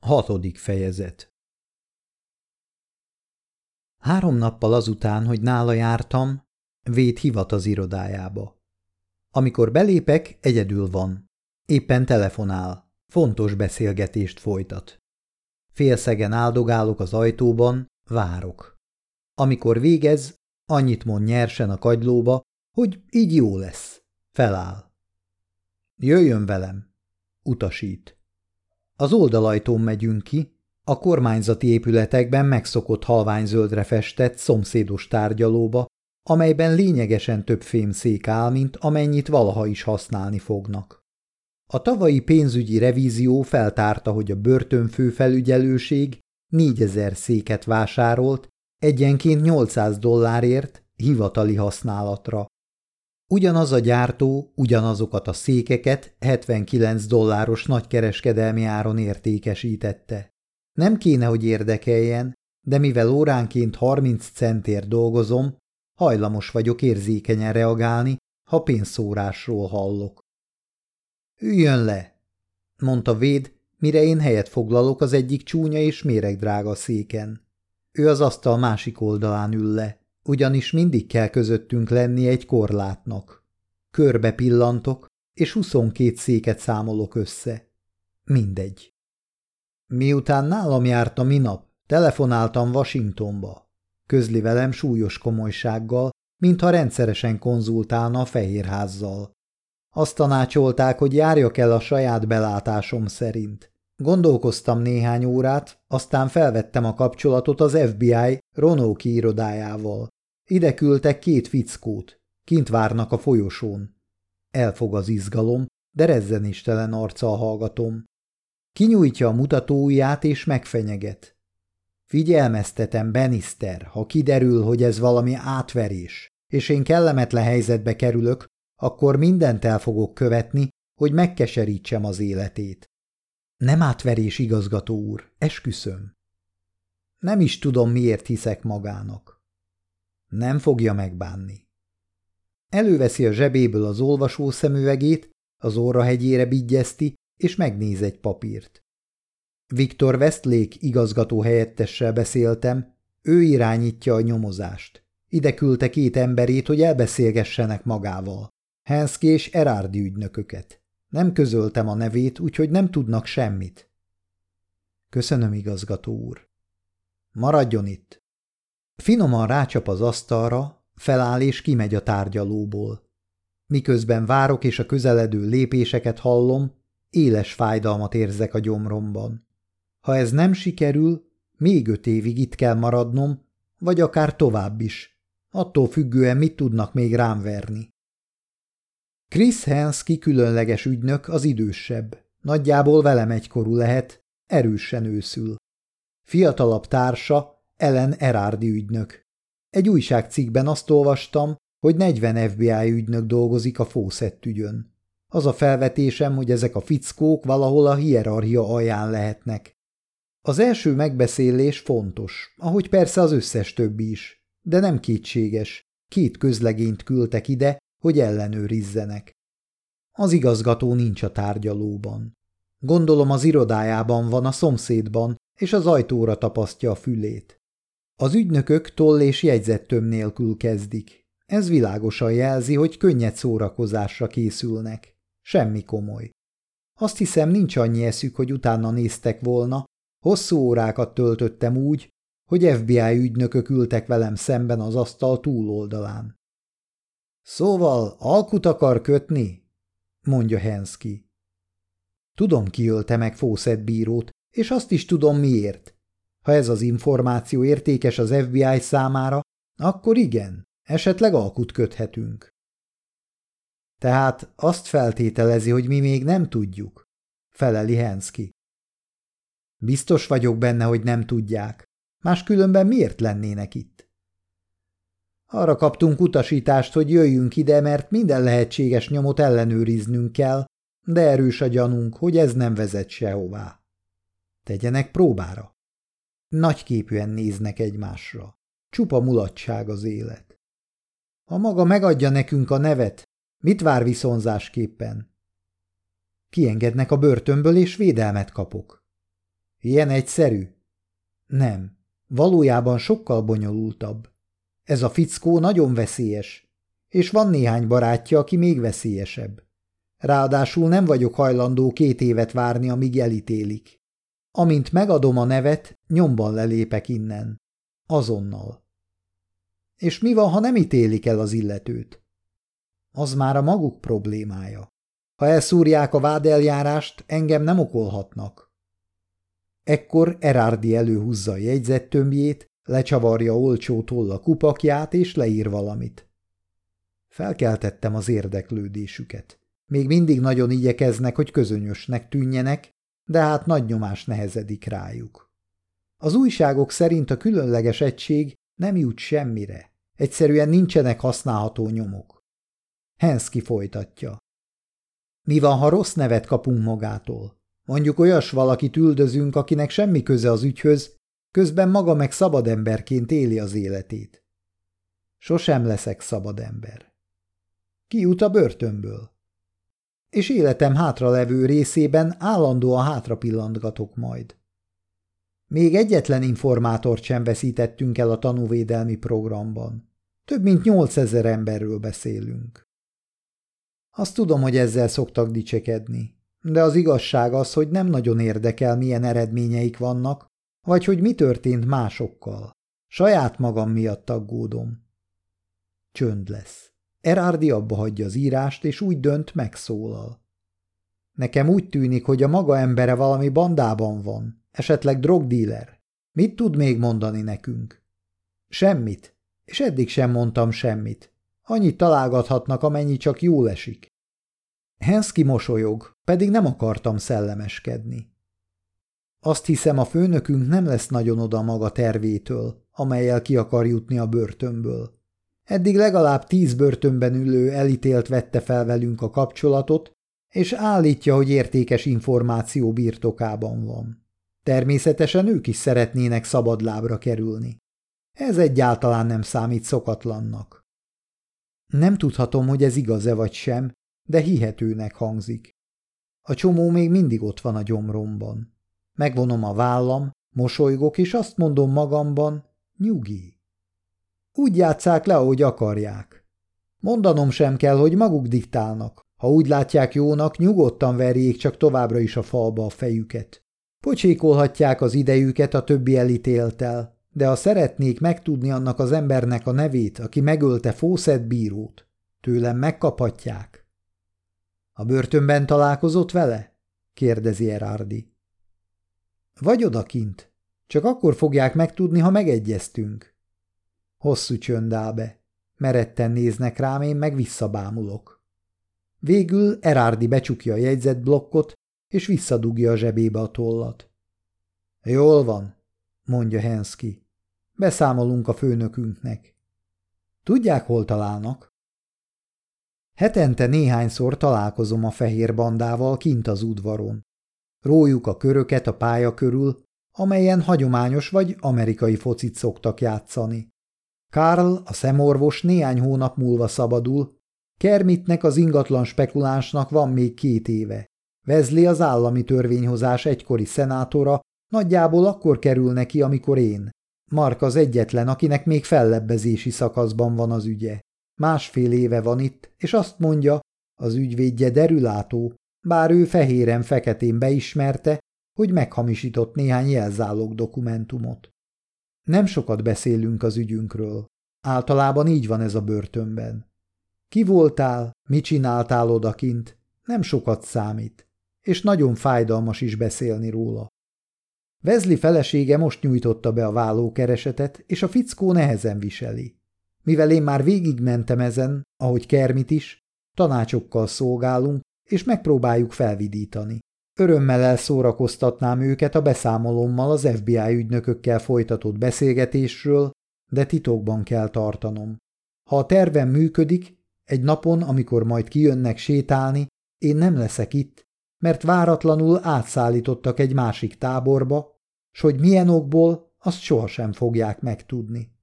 Hatodik fejezet Három nappal azután, hogy nála jártam, Véd hivat az irodájába. Amikor belépek, egyedül van. Éppen telefonál. Fontos beszélgetést folytat. Félszegen áldogálok az ajtóban, várok. Amikor végez, annyit mond nyersen a kagylóba, hogy így jó lesz. Feláll. Jöjjön velem. Utasít. Az oldalajtón megyünk ki, a kormányzati épületekben megszokott halványzöldre festett szomszédos tárgyalóba, amelyben lényegesen több fémszék áll, mint amennyit valaha is használni fognak. A tavalyi pénzügyi revízió feltárta, hogy a börtönfőfelügyelőség 4000 széket vásárolt, egyenként 800 dollárért hivatali használatra. Ugyanaz a gyártó ugyanazokat a székeket 79 dolláros nagykereskedelmi áron értékesítette. Nem kéne, hogy érdekeljen, de mivel óránként 30 centért dolgozom, hajlamos vagyok érzékenyen reagálni, ha pénzszórásról hallok. Üljön le, mondta Véd, mire én helyet foglalok az egyik csúnya és méregdrága széken. Ő az asztal másik oldalán ül le, ugyanis mindig kell közöttünk lenni egy korlátnak. Körbe pillantok, és 22 széket számolok össze. Mindegy. Miután nálam járt a minap, telefonáltam Washingtonba. Közli velem súlyos komolysággal, mintha rendszeresen konzultálna a Fehérházzal. Azt tanácsolták, hogy járjak el a saját belátásom szerint. Gondolkoztam néhány órát, aztán felvettem a kapcsolatot az FBI Ronóki irodájával. Ide küldtek két fickót. Kint várnak a folyosón. Elfog az izgalom, de rezzenéstelen arccal hallgatom. Kinyújtja a mutatóujját és megfenyeget. Figyelmeztetem, Benister, ha kiderül, hogy ez valami átverés, és én kellemetlen helyzetbe kerülök, akkor mindent el fogok követni, hogy megkeserítsem az életét. Nem átverés, igazgató úr, esküszöm. Nem is tudom, miért hiszek magának. Nem fogja megbánni. Előveszi a zsebéből az olvasó szemüvegét, az orrahegyére bigyezti, és megnéz egy papírt. Viktor Westlake igazgató helyettessel beszéltem, ő irányítja a nyomozást. Ide küldte két emberét, hogy elbeszélgessenek magával. Henszki és Erárdi ügynököket. Nem közöltem a nevét, úgyhogy nem tudnak semmit. Köszönöm, igazgató úr. Maradjon itt. Finoman rácsap az asztalra, feláll és kimegy a tárgyalóból. Miközben várok és a közeledő lépéseket hallom, éles fájdalmat érzek a gyomromban. Ha ez nem sikerül, még öt évig itt kell maradnom, vagy akár tovább is. Attól függően mit tudnak még rám verni. Chris Hensky különleges ügynök az idősebb. Nagyjából velem egykorú lehet, erősen őszül. Fiatalabb társa Ellen Erárdi ügynök. Egy újságcikkben azt olvastam, hogy 40 FBI ügynök dolgozik a Fawcett ügyön. Az a felvetésem, hogy ezek a fickók valahol a hierarchia alján lehetnek. Az első megbeszélés fontos, ahogy persze az összes többi is, de nem kétséges. Két közlegényt küldtek ide, hogy ellenőrizzenek. Az igazgató nincs a tárgyalóban. Gondolom az irodájában van a szomszédban, és az ajtóra tapasztja a fülét. Az ügynökök toll és jegyzettöm nélkül kezdik. Ez világosan jelzi, hogy könnyed szórakozásra készülnek. Semmi komoly. Azt hiszem, nincs annyi eszük, hogy utána néztek volna. Hosszú órákat töltöttem úgy, hogy FBI ügynökök ültek velem szemben az asztal túloldalán. Szóval alkut akar kötni? mondja Hensky. Tudom, ki ölte meg Fawcett bírót, és azt is tudom miért. Ha ez az információ értékes az FBI számára, akkor igen, esetleg alkut köthetünk. Tehát azt feltételezi, hogy mi még nem tudjuk, feleli Hensky. Biztos vagyok benne, hogy nem tudják. Máskülönben miért lennének itt? Arra kaptunk utasítást, hogy jöjjünk ide, mert minden lehetséges nyomot ellenőriznünk kell, de erős a gyanunk, hogy ez nem vezet sehová. Tegyenek próbára. Nagyképűen néznek egymásra. Csupa mulatság az élet. Ha maga megadja nekünk a nevet, mit vár viszonzásképpen? Kiengednek a börtönből, és védelmet kapok. Ilyen egyszerű? Nem. Valójában sokkal bonyolultabb. Ez a fickó nagyon veszélyes, és van néhány barátja, aki még veszélyesebb. Ráadásul nem vagyok hajlandó két évet várni, amíg elítélik. Amint megadom a nevet, nyomban lelépek innen. Azonnal. És mi van, ha nem ítélik el az illetőt? Az már a maguk problémája. Ha elszúrják a vádeljárást, engem nem okolhatnak. Ekkor Erárdi előhúzza a jegyzettömbjét, lecsavarja olcsó tolla kupakját és leír valamit. Felkeltettem az érdeklődésüket. Még mindig nagyon igyekeznek, hogy közönyösnek tűnjenek, de hát nagy nyomás nehezedik rájuk. Az újságok szerint a különleges egység nem jut semmire. Egyszerűen nincsenek használható nyomok. Henszki folytatja. Mi van, ha rossz nevet kapunk magától? Mondjuk olyas valakit üldözünk, akinek semmi köze az ügyhöz, közben maga meg szabad emberként éli az életét. Sosem leszek szabad ember. Kijut a börtönből. És életem hátralevő részében állandóan hátra pillantgatok majd. Még egyetlen informátort sem veszítettünk el a tanúvédelmi programban. Több mint nyolcezer emberről beszélünk. Azt tudom, hogy ezzel szoktak dicsekedni, de az igazság az, hogy nem nagyon érdekel, milyen eredményeik vannak, vagy hogy mi történt másokkal. Saját magam miatt aggódom. Csönd lesz. Erárdi abba hagyja az írást, és úgy dönt, megszólal. Nekem úgy tűnik, hogy a maga embere valami bandában van, esetleg drogdíler. Mit tud még mondani nekünk? Semmit, és eddig sem mondtam semmit. Annyit találgathatnak, amennyi csak jól esik. Henszki mosolyog, pedig nem akartam szellemeskedni. Azt hiszem, a főnökünk nem lesz nagyon oda maga tervétől, amelyel ki akar jutni a börtönből. Eddig legalább tíz börtönben ülő elítélt vette fel velünk a kapcsolatot, és állítja, hogy értékes információ birtokában van. Természetesen ők is szeretnének szabadlábra kerülni. Ez egyáltalán nem számít szokatlannak. Nem tudhatom, hogy ez igaz-e vagy sem, de hihetőnek hangzik. A csomó még mindig ott van a gyomromban. Megvonom a vállam, mosolygok, és azt mondom magamban, nyugi. Úgy játszák le, ahogy akarják. Mondanom sem kell, hogy maguk diktálnak. Ha úgy látják jónak, nyugodtan verjék csak továbbra is a falba a fejüket. Pocsékolhatják az idejüket a többi elítéltel, de ha szeretnék megtudni annak az embernek a nevét, aki megölte Fószett bírót, tőlem megkaphatják. A börtönben találkozott vele? kérdezi Erárdi. Vagy odakint. Csak akkor fogják megtudni, ha megegyeztünk. Hosszú csönd áll be. Meretten néznek rám, én meg visszabámulok. Végül Erárdi becsukja a jegyzetblokkot, és visszadugja a zsebébe a tollat. Jól van, mondja Henszki. Beszámolunk a főnökünknek. Tudják, hol találnak? Hetente néhányszor találkozom a fehér bandával kint az udvaron. Rójuk a köröket a pálya körül, amelyen hagyományos vagy amerikai focit szoktak játszani. Karl, a szemorvos néhány hónap múlva szabadul, Kermitnek az ingatlan spekulánsnak van még két éve. Vezli az állami törvényhozás egykori szenátora nagyjából akkor kerül neki, amikor én. Mark az egyetlen, akinek még fellebbezési szakaszban van az ügye. Másfél éve van itt, és azt mondja, az ügyvédje derülátó, bár ő fehéren-feketén beismerte, hogy meghamisított néhány jelzálog dokumentumot. Nem sokat beszélünk az ügyünkről. Általában így van ez a börtönben. Ki voltál, mit csináltál odakint, nem sokat számít, és nagyon fájdalmas is beszélni róla. Vezli felesége most nyújtotta be a vállókeresetet, és a fickó nehezen viseli. Mivel én már végigmentem ezen, ahogy Kermit is, tanácsokkal szolgálunk, és megpróbáljuk felvidítani. Örömmel elszórakoztatnám őket a beszámolommal az FBI ügynökökkel folytatott beszélgetésről, de titokban kell tartanom. Ha a tervem működik, egy napon, amikor majd kijönnek sétálni, én nem leszek itt, mert váratlanul átszállítottak egy másik táborba, s hogy milyen okból, azt sohasem fogják megtudni.